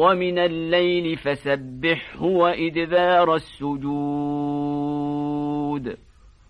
ومن الليل فسبحه وإدبار السجود.